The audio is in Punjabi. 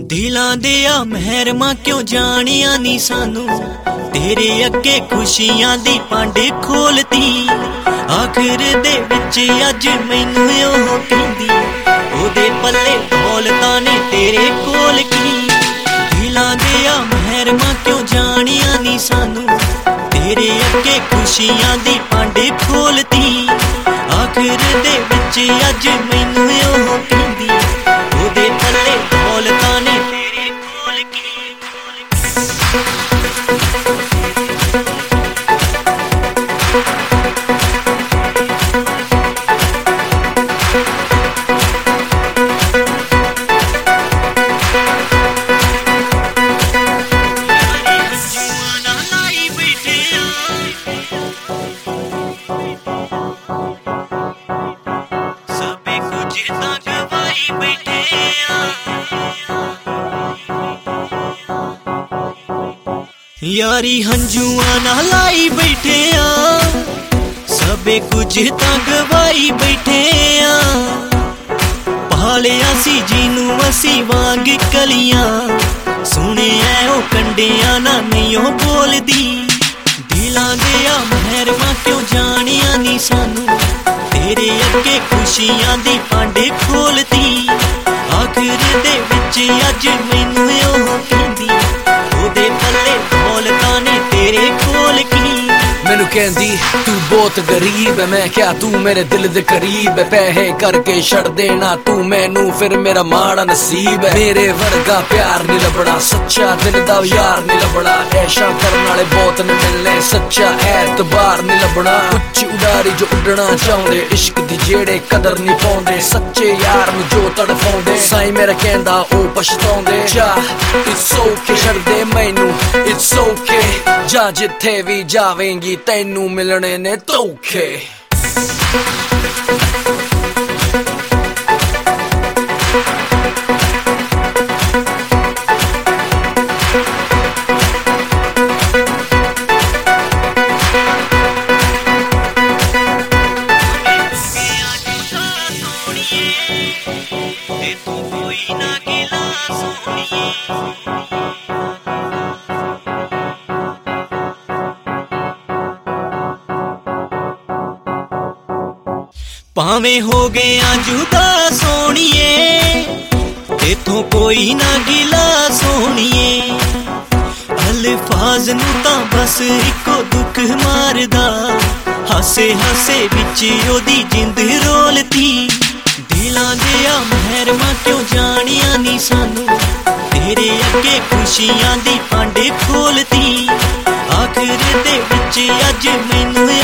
ਦਿਲਾਂ ਦੇ ਆ ਮਹਿਰਮਾ ਕਿਉਂ ਜਾਣਿਆ ਨਹੀਂ ਸਾਨੂੰ? ਤੇਰੇ ਅੱਗੇ ਖੁਸ਼ੀਆਂ ਦੀ ਪਾਂਡੇ ਖੋਲਤੀ ਆਖਰ ਦੇ ਵਿੱਚ ਅੱਜ ਮੈਨੂੰ ਉਹ ਕਹਿੰਦੀ, ਉਹਦੇ ਪੱਲੇ ਦੌਲਤਾਂ ਨੇ ਤੇਰੇ ਕੋਲ ਕੀ? ਦਿਲਾਂ ਦੇ ਆ ਮਹਿਰਮਾ ਕਿਉਂ ਜਾਣਿਆ ਨਹੀਂ ਸਾਨੂੰ? ਤੇਰੇ ਅੱਗੇ ਖੁਸ਼ੀਆਂ ਦੀ ਪਾਂਡੇ ਖੋਲਤੀ ਆਖਰ ਦੇ ਵਿੱਚ ਅੱਜ ਮੈਨੂੰ ਉਹ ਤਾਂ ਗਵਾਈ ਬੈਠੇ ਆ। ਯਾਰੀ ਹੰਝੂਆਂ ਨਾਲ ਲਾਈ ਬੈਠੇ ਆ। ਸਭੇ ਕੁਝ ਤਾਂ ਗਵਾਈ ਬੈਠੇ ਆ। ਪਾਲਿਆ ਸੀ ਜਿਹਨੂੰ ਅਸੀਂ ਵਾਂਗ ਕਲੀਆਂ। ਸੁਣਿਆ ਉਹ ਕੰਡਿਆਂ ਨਾ ਨਹੀਂ ਉਹ ਬੋਲਦੀ। ਦਿਲਾਂ ਦੇ ਮਹਿਰਮਾ ਕਿਉਂ ਜਾਣਿਆ ਨਹੀਂ ਸਾਨੂੰ? ਤੇਰੇ ਅੱਗੇ ਖੁਸ਼ੀਆਂ ਦੀ ਪਾਂਡੇ ਖੋਲਤੀ। ਆਖਰ ਦੇ ਵਿੱਚ ਅੱਜ ਮੈਨੂੰ ਉਹ ਕਹਿੰਦੀ, ਤੂੰ ਬਹੁਤ ਗਰੀਬ ਹੈ ਮੈਂ ਕਿਹਾ, ਤੂੰ ਮੇਰੇ ਦਿਲ ਦੇ ਕਰੀਬ ਹੈ ਪੈਸੇ ਕਰਕੇ ਛੱਡ ਦੇਣਾ, ਤੂੰ ਮੈਨੂੰ ਫਿਰ ਮੇਰਾ ਮਾੜਾ ਨਸੀਬ ਹੈ ਮੇਰੇ ਵਰਗਾ ਪਿਆਰ ਨਹੀਂ ਲੱਭਣਾ, ਸੱਚਾ ਦਿਲ ਦਾ ਯਾਰ ਨਹੀਂ ਲੱਭਣਾ, ਐਸ਼ਾ ਕਰਨ ਵਾਲੇ ਬਹੁਤ ਨੇ ਮਿਲਨੇ ਸੱਚਾ ਐਤਬਾਰ ਨਹੀਂ ਲੱਭਣਾ। ਉੱਚੀ ਉਡਾਰੀ ਜੋ ਉੱਡਣਾ ਚਾਹੁੰਦੇ, ਇਸ਼ਕ ਦੀ ਜਿਹੜੇ ਕਦਰ ਨਹੀਂ ਪਾਉਂਦੇ, ਸੱਚੇ ਯਾਰ ਨੂੰ ਜੋ ਤੜਫਾਉਂਦੇ ਸਾਈ ਮੇਰਾ ਕਹਿੰਦਾ ਉਹ ਪਛਤਾਉਂਦੇ, ਜਾ ਇਟਸ ਓਕੇ ਛੱਡ ਦੇ ਮੈਨੂੰ ਇਟਸ ਓਕੇ ਜਾ ਜਿੱਥੇ ਵੀ ਜਾਵੇਂਗੀ ਤੈਨੂੰ ਮਿਲਣੇ ਨੇ ਧੋਖੇ। ਭਾਵੇਂ ਹੋ ਗਿਆ ਜੁਦਾ ਸੋਣੀਏ ਤੇਥੋਂ ਕੋਈ ਨਾ ਗਿਲਾ ਸੋਣੀਏ। ਅਲਫਾਜ਼ ਨੂੰ ਤਾਂ ਬਸ ਇੱਕੋ ਦੁੱਖ ਮਾਰਦਾ, ਹਾਸੇ ਹਾਸੇ ਵਿੱਚ ਉਹਦੀ ਜਿੰਦ ਰੋਲਤੀ ਦਿਲਾਂ ਦੇ ਆ ਮਹਿਰਮਾ ਕਿਉਂ ਜਾਣੀਆਂ ਨਹੀਂ ਸਾਨੂੰ, ਤੇਰੇ ਅੱਗੇ ਖੁਸ਼ੀਆਂ ਦੀ ਪਾਂਡੇ ਖੋਲਤੀ ਆਖਰ ਦੇ ਵਿੱਚ ਅੱਜ ਮੈਨੂੰ ਉਹ